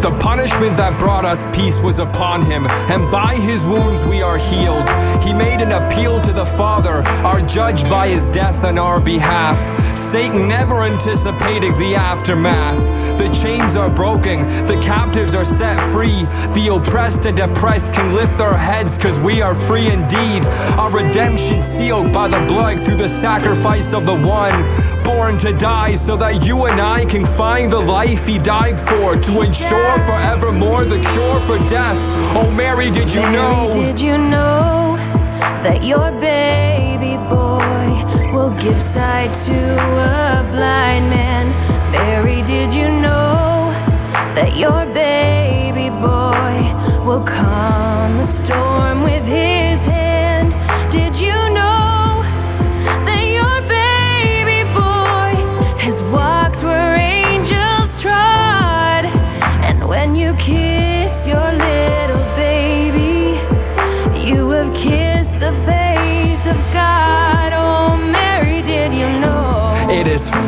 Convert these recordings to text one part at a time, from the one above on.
The punishment that brought us peace was upon him, and by his wounds we are healed. He made an appeal to the Father, our judge by his death on our behalf. Satan never anticipated the aftermath. The chains are broken, the captives are set free. The oppressed and depressed can lift their heads because we are free indeed. Our redemption sealed by the blood through the sacrifice of the one born to die so that you and I can find the life he died for to ensure forevermore the cure for death. Oh, Mary, did you Mary, know? Did you know that your baby boy will give sight to a blind man? Mary, did you know that your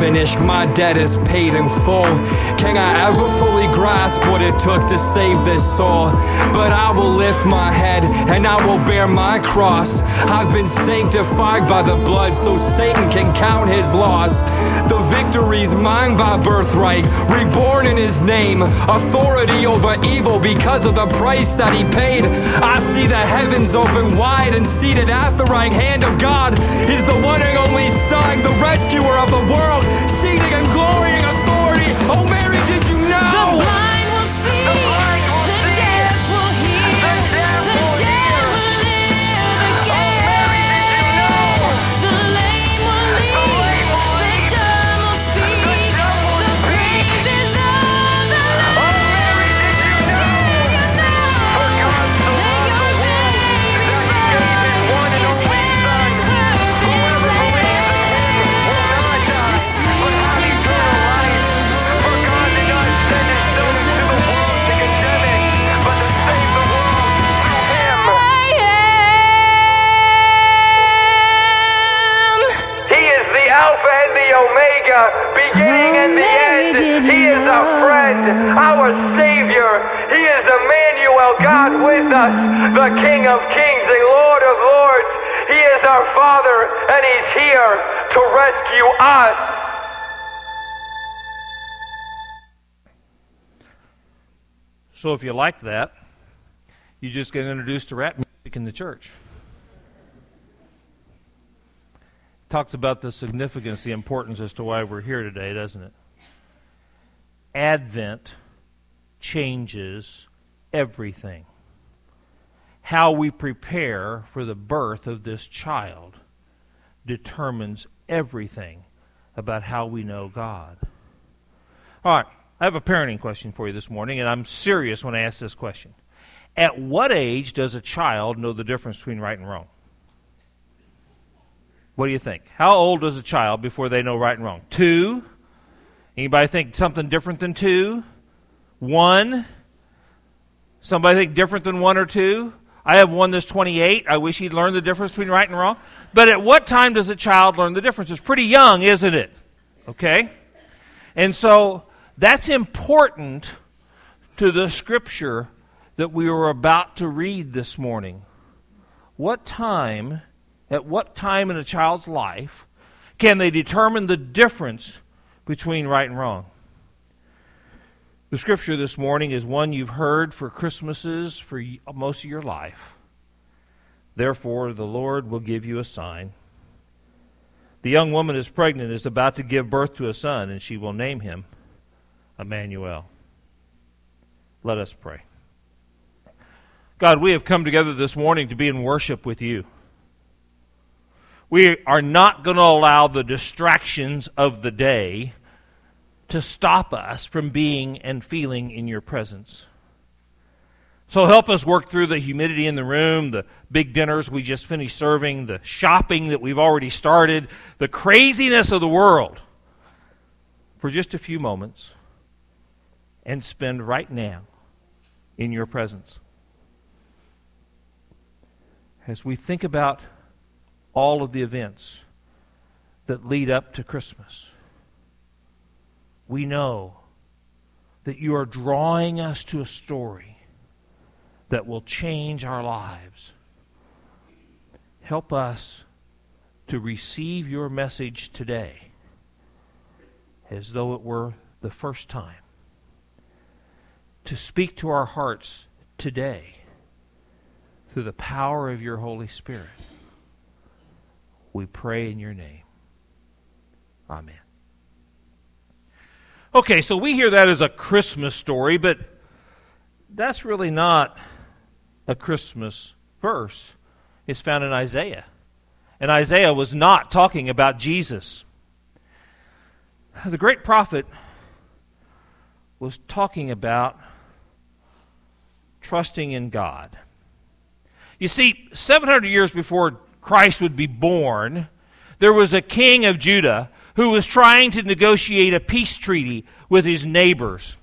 finished, my debt is paid in full. Can I ever fully grasp what it took to save this soul? But I will lift my head and I will bear my cross. I've been sanctified by the blood so Satan can count his loss. The victory's mine by birthright, reborn in his name. Authority over evil because of the price that he paid. I see the heavens open wide and seated at the right hand of God is the one and only Son, the rescuer of the world, seated in glory and rescue us. So if you like that, you just get introduced to rap music in the church. Talks about the significance, the importance as to why we're here today, doesn't it? Advent changes everything. How we prepare for the birth of this child determines everything about how we know God. All right, I have a parenting question for you this morning, and I'm serious when I ask this question. At what age does a child know the difference between right and wrong? What do you think? How old does a child before they know right and wrong? Two? Anybody think something different than two? One? Somebody think different than one or two? I have one that's 28. I wish he'd learned the difference between right and wrong. But at what time does a child learn the difference? It's pretty young, isn't it? Okay? And so that's important to the scripture that we were about to read this morning. What time, at what time in a child's life, can they determine the difference between right and wrong? The scripture this morning is one you've heard for Christmases for most of your life. Therefore, the Lord will give you a sign. The young woman is pregnant, is about to give birth to a son, and she will name him Emmanuel. Let us pray. God, we have come together this morning to be in worship with you. We are not going to allow the distractions of the day to stop us from being and feeling in your presence. So help us work through the humidity in the room, the big dinners we just finished serving, the shopping that we've already started, the craziness of the world for just a few moments and spend right now in your presence. As we think about all of the events that lead up to Christmas, we know that you are drawing us to a story that will change our lives. Help us to receive your message today as though it were the first time. To speak to our hearts today through the power of your Holy Spirit. We pray in your name. Amen. Okay, so we hear that as a Christmas story, but that's really not a Christmas verse. It's found in Isaiah. And Isaiah was not talking about Jesus. The great prophet was talking about trusting in God. You see, 700 years before Christ would be born, there was a king of Judah who was trying to negotiate a peace treaty with his neighbors.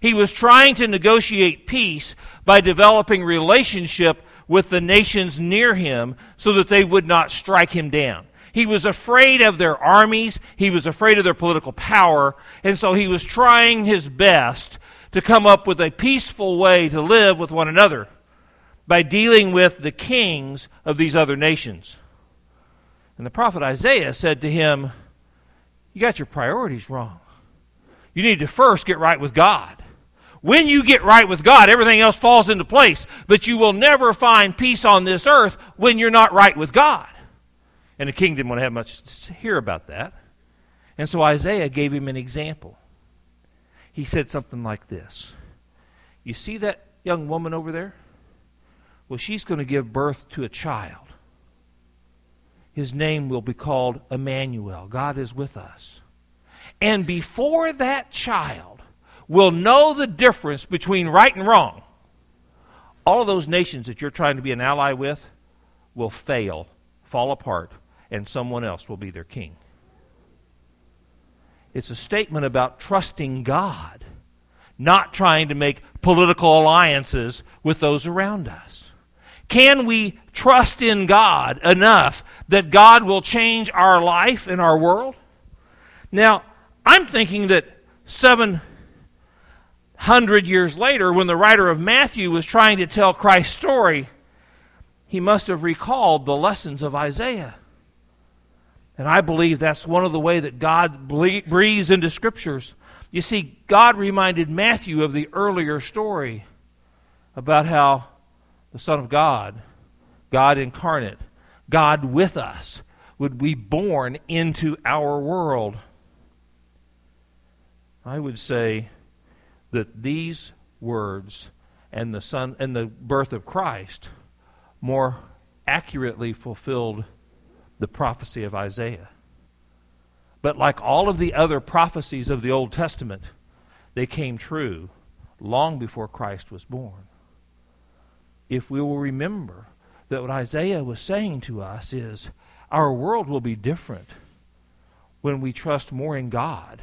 He was trying to negotiate peace by developing relationship with the nations near him so that they would not strike him down. He was afraid of their armies, he was afraid of their political power, and so he was trying his best to come up with a peaceful way to live with one another by dealing with the kings of these other nations. And the prophet Isaiah said to him, you got your priorities wrong. You need to first get right with God. When you get right with God, everything else falls into place. But you will never find peace on this earth when you're not right with God. And the king didn't want to have much to hear about that. And so Isaiah gave him an example. He said something like this You see that young woman over there? Well, she's going to give birth to a child his name will be called Emmanuel. God is with us. And before that child will know the difference between right and wrong, all of those nations that you're trying to be an ally with will fail, fall apart, and someone else will be their king. It's a statement about trusting God, not trying to make political alliances with those around us. Can we trust in God enough that God will change our life and our world? Now, I'm thinking that 700 years later, when the writer of Matthew was trying to tell Christ's story, he must have recalled the lessons of Isaiah. And I believe that's one of the way that God breathes into scriptures. You see, God reminded Matthew of the earlier story about how the Son of God, God incarnate, God with us, would be born into our world. I would say that these words and the son and the birth of Christ more accurately fulfilled the prophecy of Isaiah. But like all of the other prophecies of the Old Testament, they came true long before Christ was born if we will remember that what Isaiah was saying to us is our world will be different when we trust more in God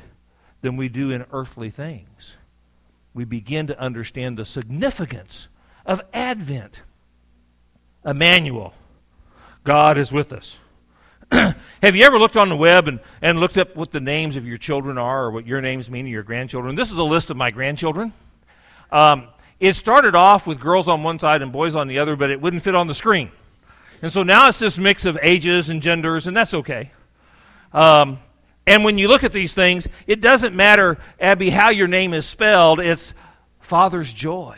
than we do in earthly things. We begin to understand the significance of Advent. Emmanuel, God is with us. Have you ever looked on the web and, and looked up what the names of your children are or what your names mean to your grandchildren? This is a list of my grandchildren. Um, it started off with girls on one side and boys on the other, but it wouldn't fit on the screen. And so now it's this mix of ages and genders, and that's okay. Um, and when you look at these things, it doesn't matter, Abby, how your name is spelled, it's Father's joy.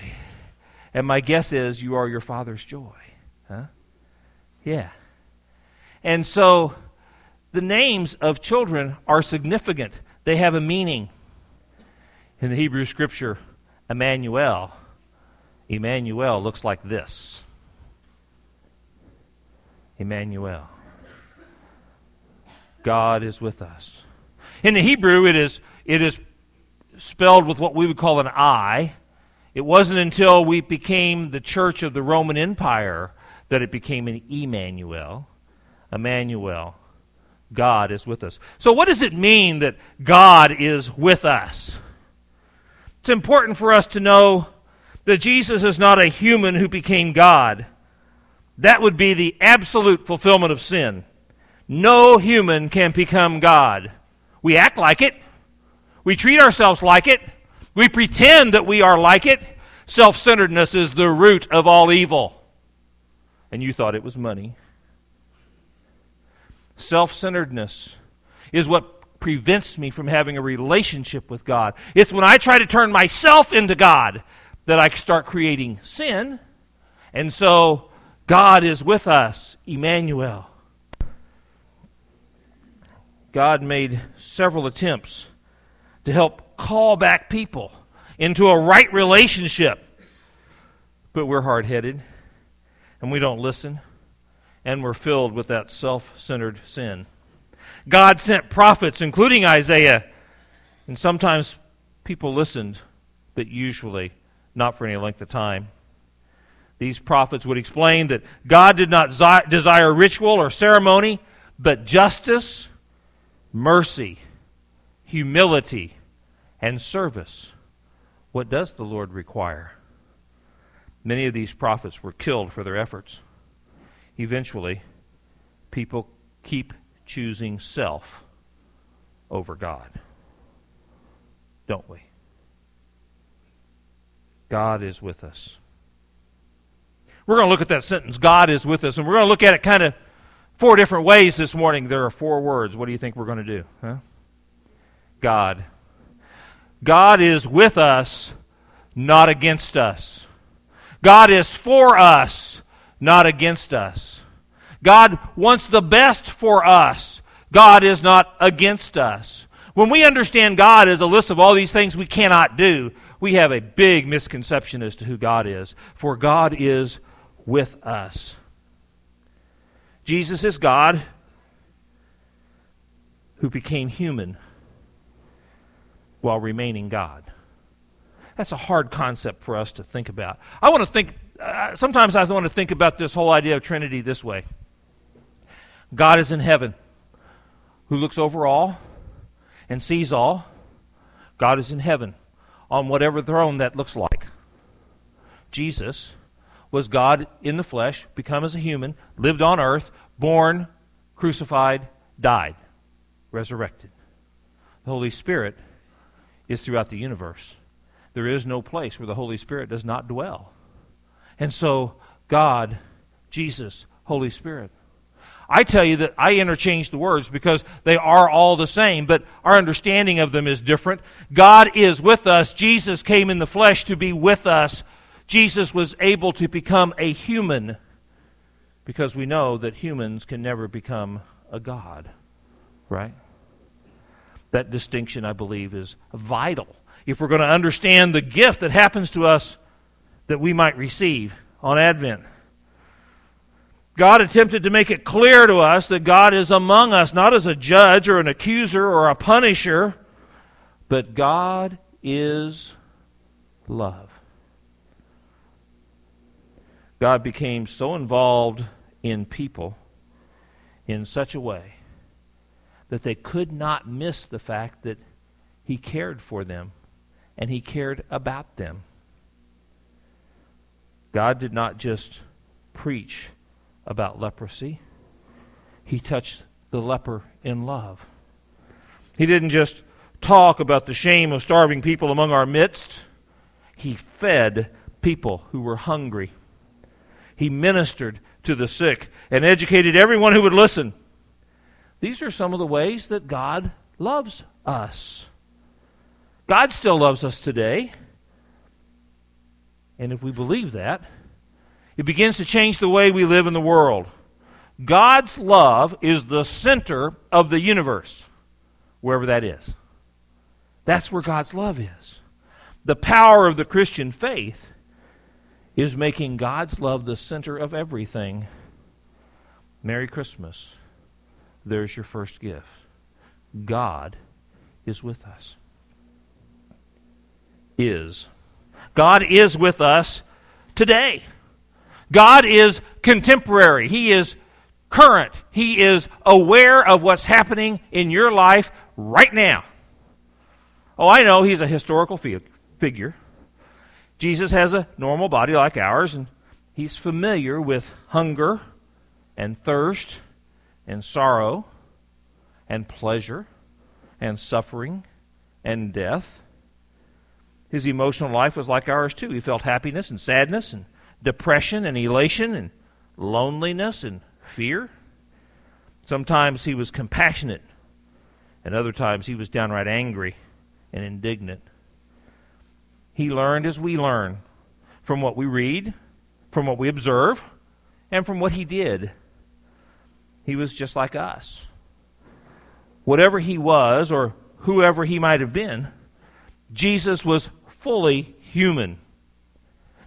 And my guess is you are your Father's joy. Huh? Yeah. And so the names of children are significant, they have a meaning. In the Hebrew scripture, Emmanuel Emmanuel looks like this. Emmanuel. God is with us. In the Hebrew, it is, it is spelled with what we would call an I. It wasn't until we became the church of the Roman Empire that it became an Emmanuel. Emmanuel. God is with us. So, what does it mean that God is with us? It's important for us to know that Jesus is not a human who became God. That would be the absolute fulfillment of sin. No human can become God. We act like it, we treat ourselves like it, We pretend that we are like it. Self centeredness is the root of all evil. And you thought it was money. Self centeredness is what prevents me from having a relationship with God. It's when I try to turn myself into God that I start creating sin. And so God is with us, Emmanuel. God made several attempts to help call back people into a right relationship. But we're hard headed and we don't listen and we're filled with that self centered sin. God sent prophets, including Isaiah, and sometimes people listened, but usually not for any length of time. These prophets would explain that God did not desire ritual or ceremony, but justice, mercy, humility, and service. What does the Lord require? Many of these prophets were killed for their efforts eventually, people keep choosing self over God. Don't we? God is with us. We're going to look at that sentence, God is with us, and we're going to look at it kind of four different ways this morning. There are four words. What do you think we're going to do? Huh? God. God is with us, not against us. God is for us, not against us. God wants the best for us. God is not against us. When we understand God as a list of all these things we cannot do, we have a big misconception as to who God is. For God is with us. Jesus is God who became human while remaining God. That's a hard concept for us to think about. I want to think, uh, sometimes I want to think about this whole idea of Trinity this way God is in heaven, who looks over all and sees all. God is in heaven, on whatever throne that looks like. Jesus was God in the flesh, become as a human, lived on earth, born, crucified, died, resurrected. The Holy Spirit is throughout the universe. There is no place where the Holy Spirit does not dwell. And so, God, Jesus, Holy Spirit. I tell you that I interchange the words because they are all the same, but our understanding of them is different. God is with us. Jesus came in the flesh to be with us. Jesus was able to become a human because we know that humans can never become a God. Right? That distinction, I believe, is vital if we're going to understand the gift that happens to us that we might receive on Advent. God attempted to make it clear to us that God is among us, not as a judge or an accuser or a punisher, but God is love. God became so involved in people in such a way that they could not miss the fact that He cared for them and he cared about them. God did not just preach about leprosy, he touched the leper in love. He didn't just talk about the shame of starving people among our midst, he fed people who were hungry. He ministered to the sick and educated everyone who would listen. These are some of the ways that God loves us. God still loves us today. And if we believe that, it begins to change the way we live in the world. God's love is the center of the universe, wherever that is. That's where God's love is. The power of the Christian faith is making God's love the center of everything. Merry Christmas. There's your first gift. God is with us is. God is with us today. God is contemporary. He is current. He is aware of what's happening in your life right now. Oh, I know he's a historical figure. Jesus has a normal body like ours, and he's familiar with hunger and thirst and sorrow and pleasure and suffering and death. His emotional life was like ours too. He felt happiness and sadness and depression and elation and loneliness and fear. Sometimes he was compassionate, and other times he was downright angry and indignant. He learned as we learn from what we read, from what we observe, and from what he did. He was just like us. Whatever he was, or whoever he might have been, Jesus was fully human.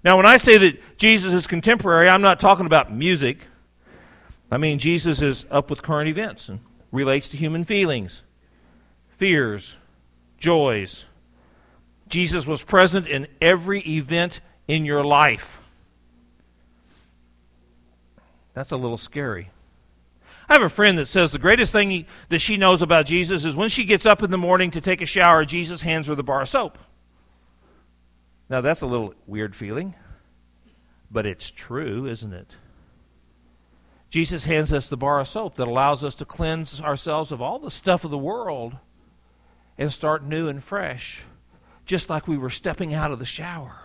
Now, when I say that Jesus is contemporary, I'm not talking about music. I mean, Jesus is up with current events and relates to human feelings, fears, joys. Jesus was present in every event in your life. That's a little scary. I have a friend that says the greatest thing he, that she knows about Jesus is when she gets up in the morning to take a shower, Jesus hands her the bar of soap. Now, that's a little weird feeling, but it's true, isn't it? Jesus hands us the bar of soap that allows us to cleanse ourselves of all the stuff of the world and start new and fresh, just like we were stepping out of the shower.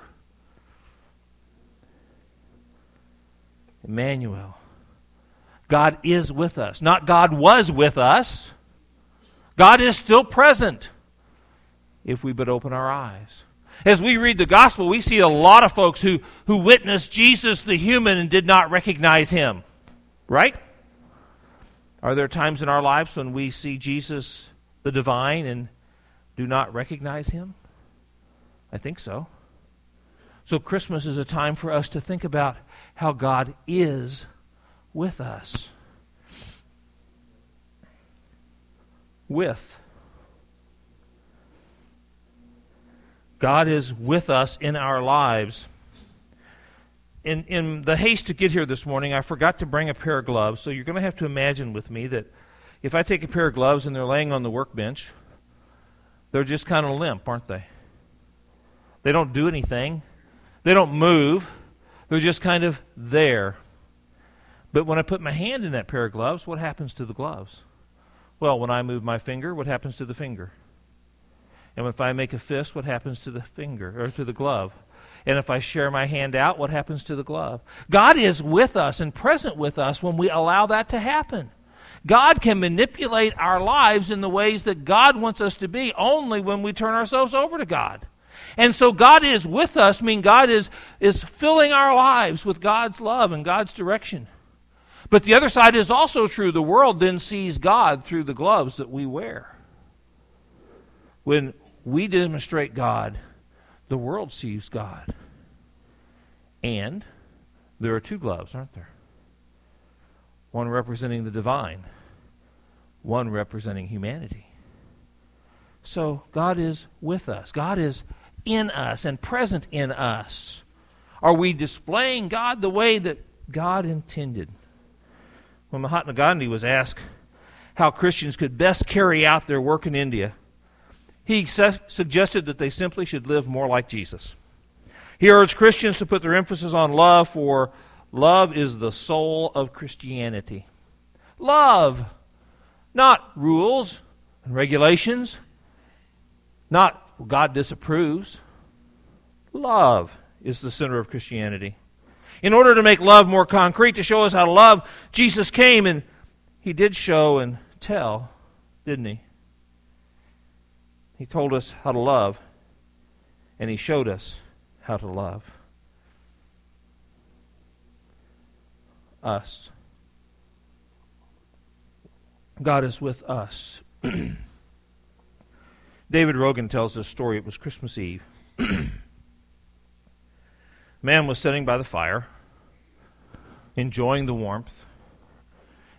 Emmanuel. God is with us. Not God was with us. God is still present if we but open our eyes. As we read the gospel, we see a lot of folks who, who witnessed Jesus the human and did not recognize him. Right? Are there times in our lives when we see Jesus the divine and do not recognize him? I think so. So, Christmas is a time for us to think about how God is with us. With. God is with us in our lives. In, in the haste to get here this morning, I forgot to bring a pair of gloves, so you're going to have to imagine with me that if I take a pair of gloves and they're laying on the workbench, they're just kind of limp, aren't they? They don't do anything, they don't move, they're just kind of there. But when I put my hand in that pair of gloves, what happens to the gloves? Well, when I move my finger, what happens to the finger? And if I make a fist, what happens to the finger or to the glove? And if I share my hand out, what happens to the glove? God is with us and present with us when we allow that to happen. God can manipulate our lives in the ways that God wants us to be only when we turn ourselves over to God. And so God is with us, mean God is, is filling our lives with God's love and God's direction. But the other side is also true. The world then sees God through the gloves that we wear. When we demonstrate God, the world sees God. And there are two gloves, aren't there? One representing the divine, one representing humanity. So God is with us. God is in us and present in us. Are we displaying God the way that God intended? when Mahatma Gandhi was asked how Christians could best carry out their work in India, he su- suggested that they simply should live more like Jesus. He urged Christians to put their emphasis on love, for love is the soul of Christianity. Love, not rules and regulations, not God disapproves. Love is the center of Christianity. In order to make love more concrete, to show us how to love, Jesus came and he did show and tell, didn't he? He told us how to love, and he showed us how to love. Us. God is with us. David Rogan tells this story. It was Christmas Eve. Man was sitting by the fire enjoying the warmth.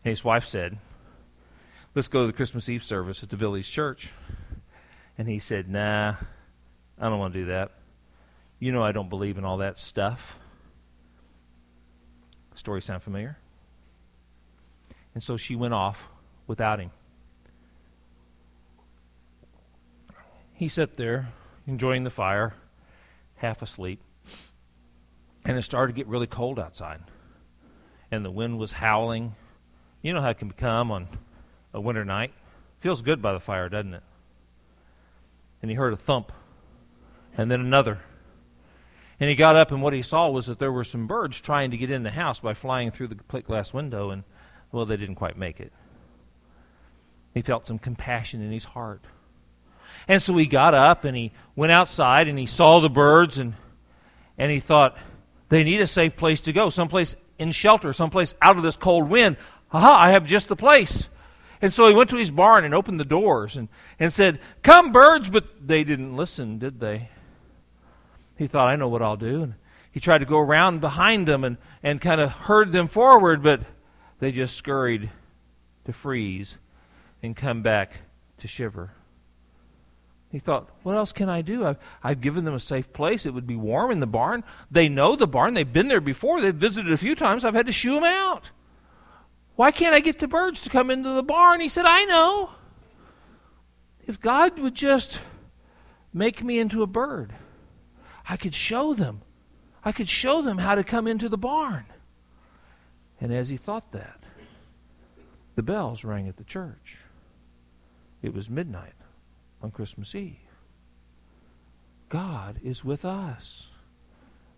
And his wife said, Let's go to the Christmas Eve service at the village church. And he said, Nah, I don't want to do that. You know I don't believe in all that stuff. Story sound familiar? And so she went off without him. He sat there, enjoying the fire, half asleep. And it started to get really cold outside and the wind was howling. You know how it can become on a winter night. Feels good by the fire, doesn't it? And he heard a thump and then another. And he got up, and what he saw was that there were some birds trying to get in the house by flying through the plate glass window, and, well, they didn't quite make it. He felt some compassion in his heart. And so he got up and he went outside and he saw the birds and, and he thought, they need a safe place to go, someplace in shelter, someplace out of this cold wind. Aha, I have just the place. And so he went to his barn and opened the doors and, and said, Come, birds, but they didn't listen, did they? He thought, I know what I'll do. And he tried to go around behind them and, and kind of herd them forward, but they just scurried to freeze and come back to shiver. He thought, what else can I do? I've, I've given them a safe place. It would be warm in the barn. They know the barn. They've been there before. They've visited a few times. I've had to shoo them out. Why can't I get the birds to come into the barn? He said, I know. If God would just make me into a bird, I could show them. I could show them how to come into the barn. And as he thought that, the bells rang at the church. It was midnight on Christmas Eve. God is with us.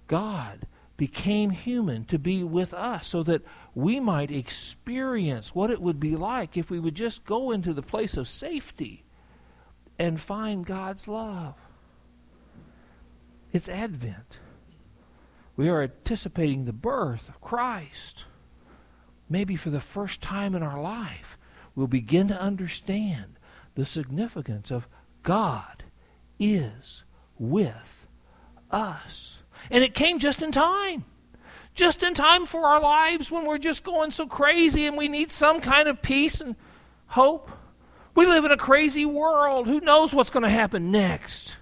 God became human to be with us so that we might experience what it would be like if we would just go into the place of safety and find God's love. It's Advent. We are anticipating the birth of Christ. Maybe for the first time in our life, we'll begin to understand the significance of God is with us. And it came just in time. Just in time for our lives when we're just going so crazy and we need some kind of peace and hope. We live in a crazy world. Who knows what's going to happen next?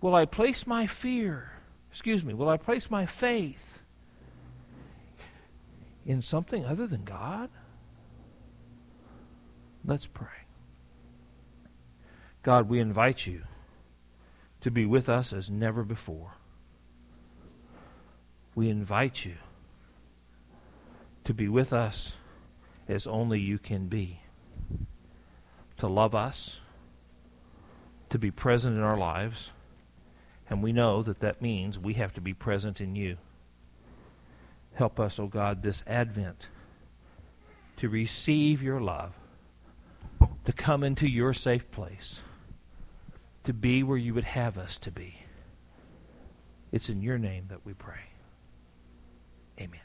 Will I place my fear, excuse me, will I place my faith in something other than God? Let's pray. God, we invite you to be with us as never before we invite you to be with us as only you can be, to love us, to be present in our lives, and we know that that means we have to be present in you. Help us, O oh God, this Advent to receive your love, to come into your safe place, to be where you would have us to be. It's in your name that we pray. Amen.